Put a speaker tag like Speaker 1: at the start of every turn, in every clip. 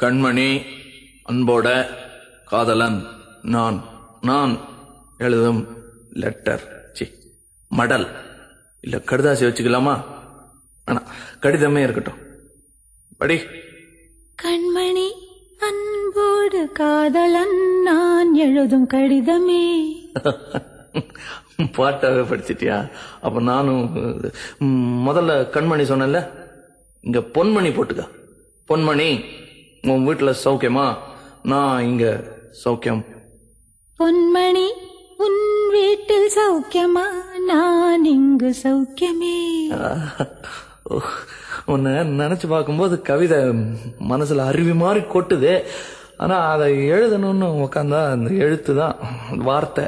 Speaker 1: கண்மணி அன்போட காதலன் நான் நான் எழுதும் லெட்டர் சி மடல். இல்ல கடுதாசி வச்சுக்கலாமா? ஆனா கடிதமே இருக்கட்டும். படி.
Speaker 2: கண்மணி அன்போடு காதலன் நான் எழுதும் கடிதமே.
Speaker 1: பாட்டாவே படிச்சிட்டியா? அப்ப நானும் முதல்ல கண்மணி சொன்னேன்ல? இங்க பொன்மணி போட்டுக்க. பொன்மணி. உன் வீட்டுல சௌக்கியமா? நான் இங்க சௌக்கியம்.
Speaker 2: பொன்மணி உன் வீட்டில் சௌக்கியமா? நான் இங்கு சௌக்கியமே.
Speaker 1: ஓ, உன்னை நினைச்சு பார்க்கும்போது கவிதை மனசுல அருவி மாதிரி கொட்டுது. ஆனா அதை எழுதணும்னு உக்காந்தா அந்த எழுத்து தான் வார்த்தை.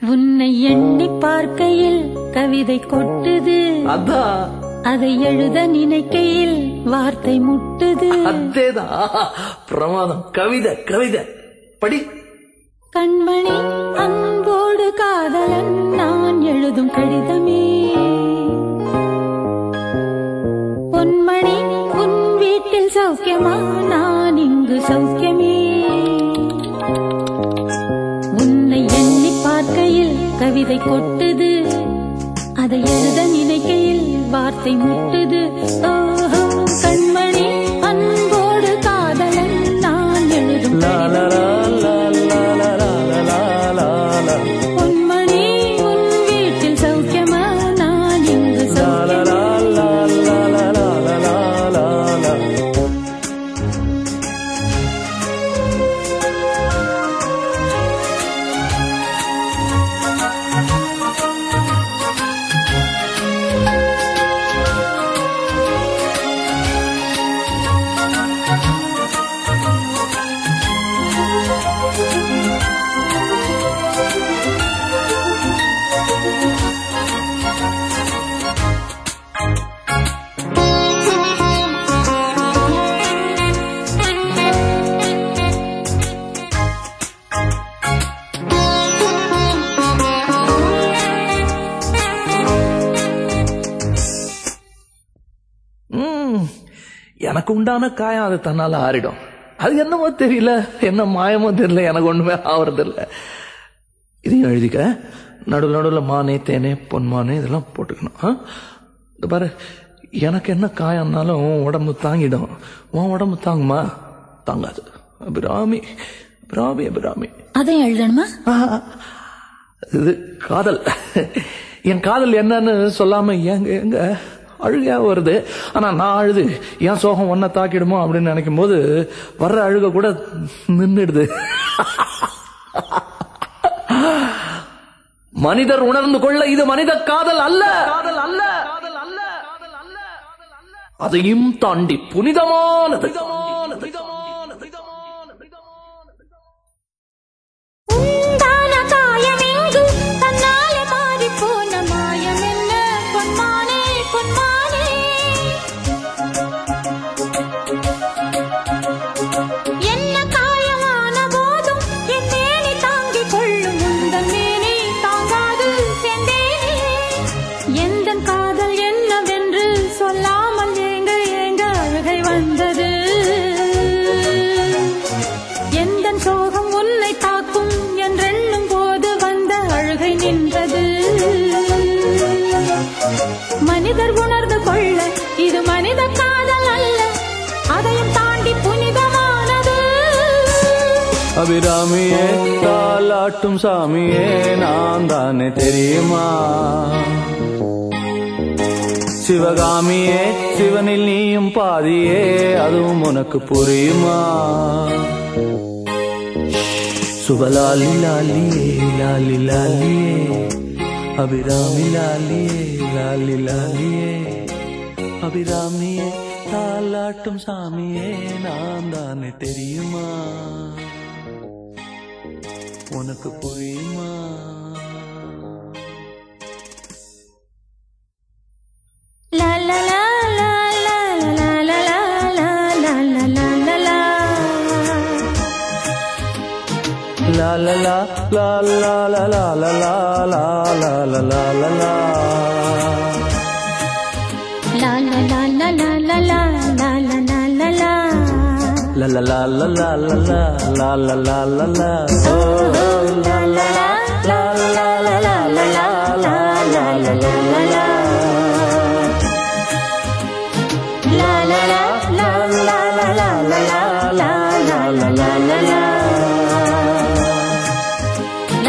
Speaker 2: உன்னை எண்ணி பார்க்கையில் கவிதை கொட்டுது.
Speaker 1: அதான்.
Speaker 2: அதை எழுத நினைக்கையில் வார்த்தை முட்டுது.
Speaker 1: அதேதான் பிரமாதம். கவிதை கவிதை. படி.
Speaker 2: கண்மணி அன்போடு காதலன் நான் எழுதும் கடிதமே. பொன்மணி உன் வீட்டில் சௌக்கியமா? நான் இங்கு சௌக்கியமே. உன்னை எண்ணி பார்க்கையில் கவிதை கொட்டுது. அதை எழுத நினைக்கையில் வார்த்தை முட்டுது. கண்மணி அன்போடு காதலன் நான் எழுதும்
Speaker 1: எனக்கு உண்டான காயம் அது தன்னால ஆறிடும். அது என்னமோ தெரியல. என்ன மாயமோ தெரியல. எனக்கு ஒண்ணுமே ஆவறது இல்ல இதையும் எழுதிக்க. நடுவில் நடுவில் மானே தேனே பொன்மானே இதெல்லாம் போட்டுக்கணும்? இந்த பாரு எனக்கு என்ன காயம்னாலும் உன் உடம்பு தாங்கிடும். உன் உடம்பு தாங்குமா? தாங்காது. அபிராமி அபிராமி அபிராமி.
Speaker 2: அதையும் எழுதணுமா.
Speaker 1: இது காதல். என் காதல் என்னன்னு சொல்லாம எங்க எங்க அழுகையா வருது. ஆனா நான் அழுது என் சோகம் ஒன்ன தாக்கிடுமோ? அப்படின்னு நினைக்கும் போது வர்ற அழுக கூட நின்னுடுது. மனிதர் உணர்ந்து கொள்ள இது மனித காதல் அல்ல. காதல் அல்ல அதையும் தாண்டி
Speaker 2: புனிதமான
Speaker 1: அபிராமியே தாலாட்டும் சாமியே நான் தானே தெரியுமா? சிவகாமியே சிவனில் நீயும் பாதியே அதுவும் உனக்கு புரியுமா? சுபலாலி லாலியே லாலி லாலியே அபிராமி லாலியே லாலி லாலியே அபிராமியே தாலாட்டும் சாமியே நான் தானே தெரியுமா? உனக்கு புரியுமா
Speaker 2: லா லா லா லா லா லா லா.
Speaker 1: La la la la la la la la la la la la la la la
Speaker 2: La la la la la la la la la la la la. La la la la